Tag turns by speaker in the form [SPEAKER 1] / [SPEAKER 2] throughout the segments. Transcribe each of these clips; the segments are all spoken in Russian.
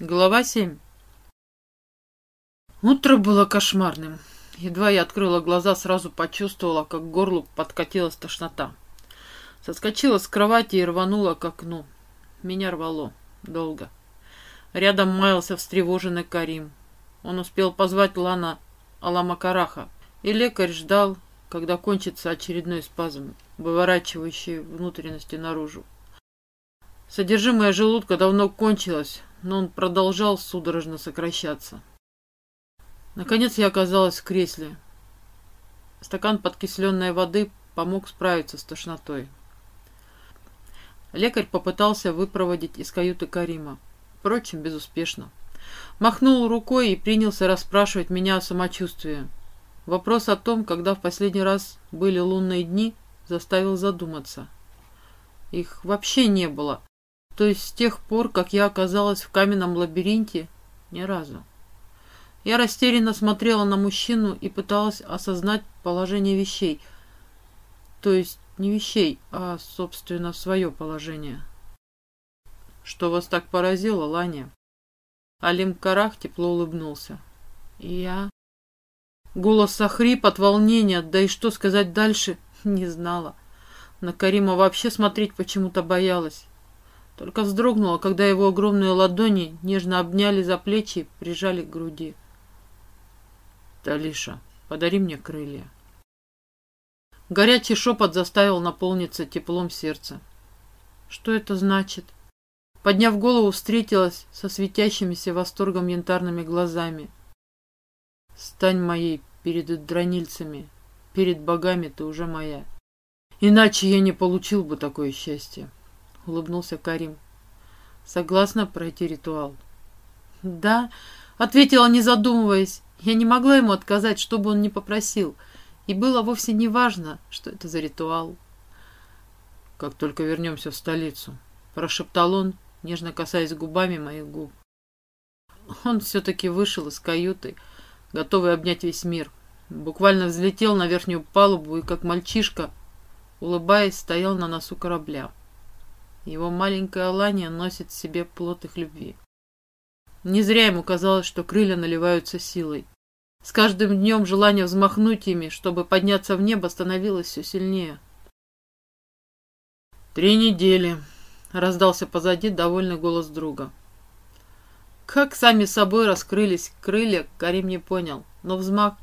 [SPEAKER 1] Глава 7 Утро было кошмарным. Едва я открыла глаза, сразу почувствовала, как к горлу подкатилась тошнота. Соскочила с кровати и рванула к окну. Меня рвало. Долго. Рядом маялся встревоженный Карим. Он успел позвать Лана Аламакараха, и лекарь ждал, когда кончится очередной спазм, выворачивающий внутренности наружу. Содержимое желудка давно кончилось, но он продолжал судорожно сокращаться. Наконец я оказалась в кресле. Стакан подкисленной воды помог справиться с тошнотой. Лекарь попытался выпроводить из каюты Карима. Впрочем, безуспешно. Махнул рукой и принялся расспрашивать меня о самочувствии. Вопрос о том, когда в последний раз были лунные дни, заставил задуматься. Их вообще не было. То есть с тех пор, как я оказалась в каменном лабиринте, ни разу. Я растерянно смотрела на мужчину и пыталась осознать положение вещей. То есть не вещей, а, собственно, свое положение. Что вас так поразило, Ланя? Алим Карах тепло улыбнулся. Я... Голос охрип от волнения, да и что сказать дальше, не знала. На Карима вообще смотреть почему-то боялась. Только вздрогнула, когда его огромные ладони нежно обняли за плечи и прижали к груди. «Талиша, подари мне крылья». Горячий шепот заставил наполниться теплом сердца. «Что это значит?» Подняв голову, встретилась со светящимися восторгом янтарными глазами. «Стань моей перед дранильцами, перед богами ты уже моя. Иначе я не получил бы такое счастье» улыбнулся Карим. Согласна пройти ритуал? Да, ответила, не задумываясь. Я не могла ему отказать, что бы он ни попросил. И было вовсе не важно, что это за ритуал. Как только вернемся в столицу, прошептал он, нежно касаясь губами моих губ. Он все-таки вышел из каюты, готовый обнять весь мир. Буквально взлетел на верхнюю палубу и, как мальчишка, улыбаясь, стоял на носу корабля. Его маленькая Алания носит в себе плод их любви. Не зря ему казалось, что крылья наливаются силой. С каждым днем желание взмахнуть ими, чтобы подняться в небо, становилось все сильнее. «Три недели», — раздался позади довольный голос друга. Как сами собой раскрылись крылья, Карим не понял, но взмах,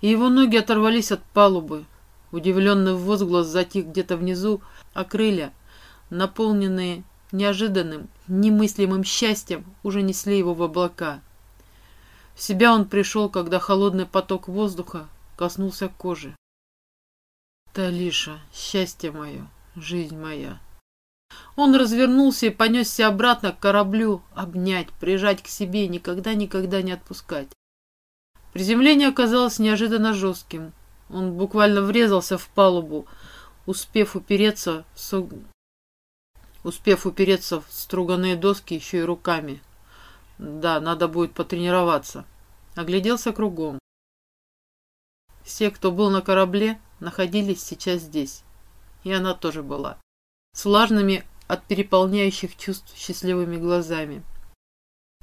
[SPEAKER 1] и его ноги оторвались от палубы. Удивленный возглас затих где-то внизу, а крылья — наполненные неожиданным, немыслимым счастьем, уже несли его в облака. В себя он пришел, когда холодный поток воздуха коснулся кожи. Талиша, счастье мое, жизнь моя. Он развернулся и понесся обратно к кораблю, обнять, прижать к себе, никогда-никогда не отпускать. Приземление оказалось неожиданно жестким. Он буквально врезался в палубу, успев упереться в успев упереться в струганные доски еще и руками. Да, надо будет потренироваться. Огляделся кругом. Все, кто был на корабле, находились сейчас здесь. И она тоже была. С влажными от переполняющих чувств счастливыми глазами.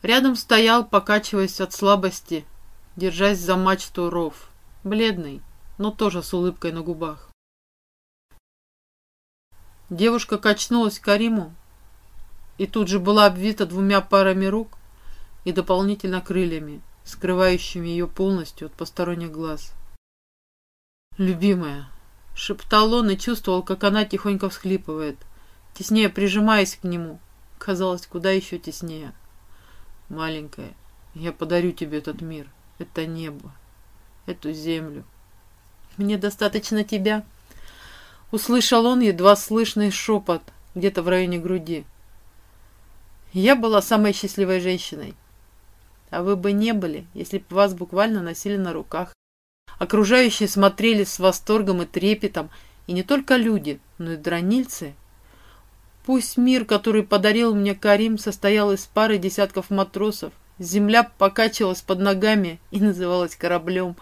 [SPEAKER 1] Рядом стоял, покачиваясь от слабости, держась за мачту ров. Бледный, но тоже с улыбкой на губах. Девушка качнулась к Кариму и тут же была обвита двумя парами рук и дополнительно крыльями, скрывающими ее полностью от посторонних глаз. «Любимая!» — шептал он и чувствовал, как она тихонько всхлипывает, теснее прижимаясь к нему, казалось, куда еще теснее. «Маленькая, я подарю тебе этот мир, это небо, эту землю. Мне достаточно тебя!» Услышал он едва слышный шепот где-то в районе груди. Я была самой счастливой женщиной. А вы бы не были, если бы вас буквально носили на руках. Окружающие смотрели с восторгом и трепетом, и не только люди, но и дранильцы. Пусть мир, который подарил мне Карим, состоял из пары десятков матросов, земля покачивалась под ногами и называлась кораблем,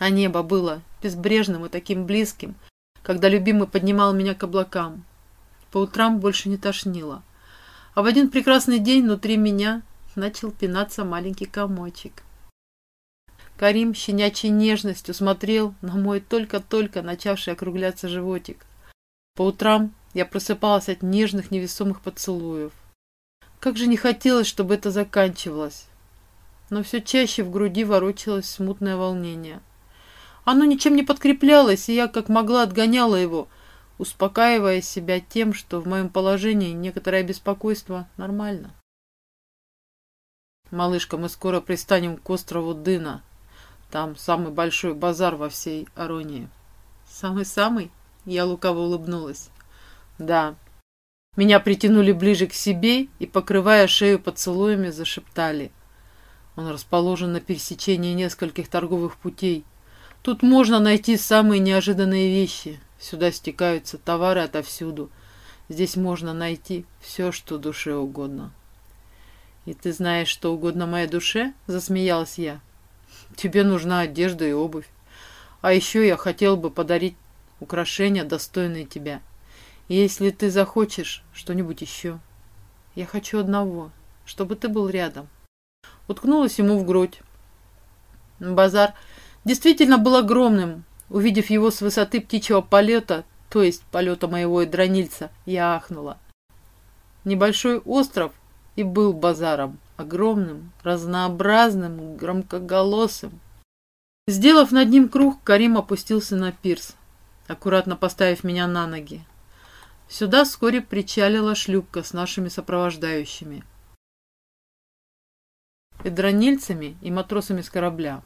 [SPEAKER 1] а небо было безбрежным и таким близким, когда любимый поднимал меня к облакам. По утрам больше не тошнило. А в один прекрасный день внутри меня начал пинаться маленький комочек. Карим щенячьей нежностью смотрел на мой только-только начавший округляться животик. По утрам я просыпалась от нежных невесомых поцелуев. Как же не хотелось, чтобы это заканчивалось. Но все чаще в груди ворочалось смутное волнение. Оно ничем не подкреплялось, и я как могла отгоняла его, успокаивая себя тем, что в моем положении некоторое беспокойство нормально. «Малышка, мы скоро пристанем к острову Дына. Там самый большой базар во всей Аронии». «Самый-самый?» — я лукаво улыбнулась. «Да». Меня притянули ближе к себе и, покрывая шею поцелуями, зашептали. Он расположен на пересечении нескольких торговых путей. Тут можно найти самые неожиданные вещи. Сюда стекаются товары отовсюду. Здесь можно найти все, что душе угодно. «И ты знаешь, что угодно моей душе?» — засмеялась я. «Тебе нужна одежда и обувь. А еще я хотел бы подарить украшения, достойные тебя. Если ты захочешь что-нибудь еще. Я хочу одного, чтобы ты был рядом». Уткнулась ему в грудь. Базар действительно был огромным. Увидев его с высоты птичьего полета, то есть полета моего дронильца, я ахнула. Небольшой остров и был базаром, огромным, разнообразным, громкоголосым. Сделав над ним круг, Карим опустился на пирс, аккуратно поставив меня на ноги. Сюда вскоре причалила шлюпка с нашими сопровождающими. Эдронильцами и матросами с корабля.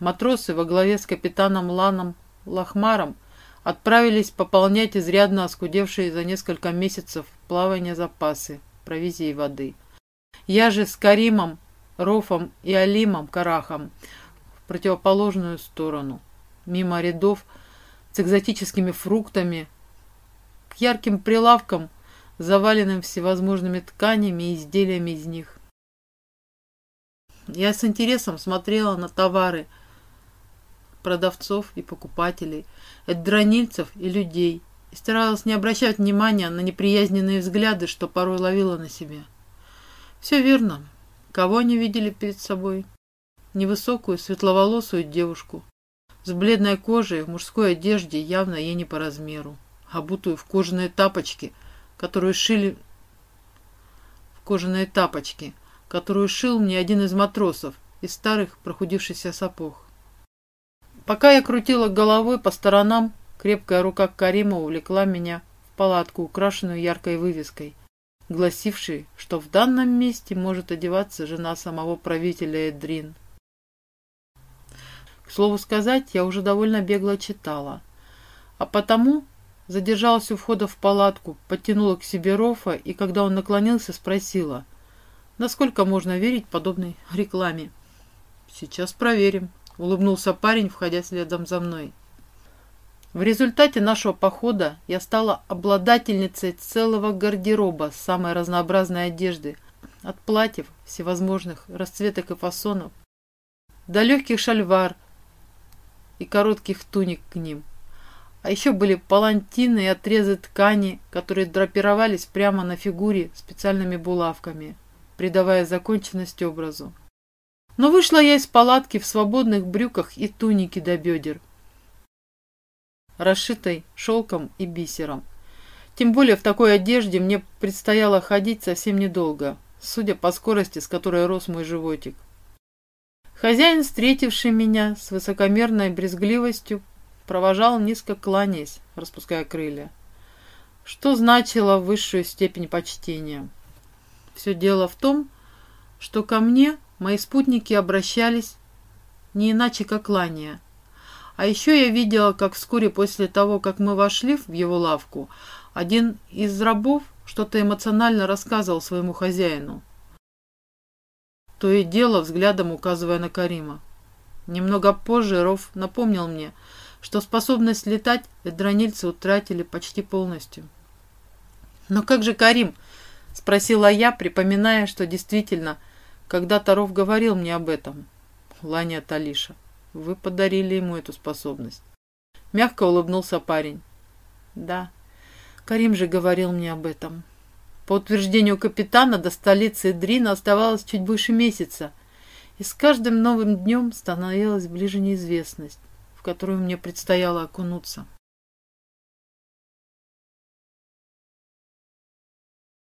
[SPEAKER 1] Матросы во главе с капитаном Ланом Лахмаром отправились пополнять изрядно оскудевшие за несколько месяцев плавания запасы провизии и воды. Я же с Каримом, Рофом и Алимом Карахом в противоположную сторону, мимо рядов с экзотическими фруктами, к ярким прилавкам, заваленным всевозможными тканями и изделиями из них. Я с интересом смотрела на товары продавцов и покупателей, дронильцев и людей, и старалась не обращать внимания на неприязненные взгляды, что порой ловила на себе. Все верно. Кого они видели перед собой? Невысокую, светловолосую девушку, с бледной кожей, в мужской одежде, явно ей не по размеру, обутую в кожаные тапочки, которую шили в кожаные тапочки, которую шил мне один из матросов из старых прохудившихся сапог. Пока я крутила головой по сторонам, крепкая рука Карима увлекла меня в палатку, украшенную яркой вывеской, гласившей, что в данном месте может одеваться жена самого правителя Эдрин. К слову сказать, я уже довольно бегло читала, а потому задержалась у входа в палатку, подтянула к себе Рофа и, когда он наклонился, спросила — Насколько можно верить подобной рекламе? Сейчас проверим, улыбнулся парень, входя следом за мной. В результате нашего похода я стала обладательницей целого гардероба самой разнообразной одежды, от платьев всевозможных расцветок и фасонов до легких шальвар и коротких туник к ним. А еще были палантины и отрезы ткани, которые драпировались прямо на фигуре специальными булавками – придавая законченность образу. Но вышла я из палатки в свободных брюках и тунике до бедер, расшитой шелком и бисером. Тем более в такой одежде мне предстояло ходить совсем недолго, судя по скорости, с которой рос мой животик. Хозяин, встретивший меня с высокомерной брезгливостью, провожал низко кланяясь, распуская крылья, что значило высшую степень почтения. Все дело в том, что ко мне мои спутники обращались не иначе, как лания. А еще я видела, как вскоре после того, как мы вошли в его лавку, один из рабов что-то эмоционально рассказывал своему хозяину. То и дело взглядом указывая на Карима. Немного позже Ров напомнил мне, что способность летать эдронильцы утратили почти полностью. «Но как же Карим?» — спросила я, припоминая, что действительно, когда Таров говорил мне об этом. Ланя Талиша, вы подарили ему эту способность. Мягко улыбнулся парень. Да, Карим же говорил мне об этом. По утверждению капитана, до столицы Дрина оставалось чуть больше месяца, и с каждым новым днем становилась ближе неизвестность, в которую мне предстояло окунуться.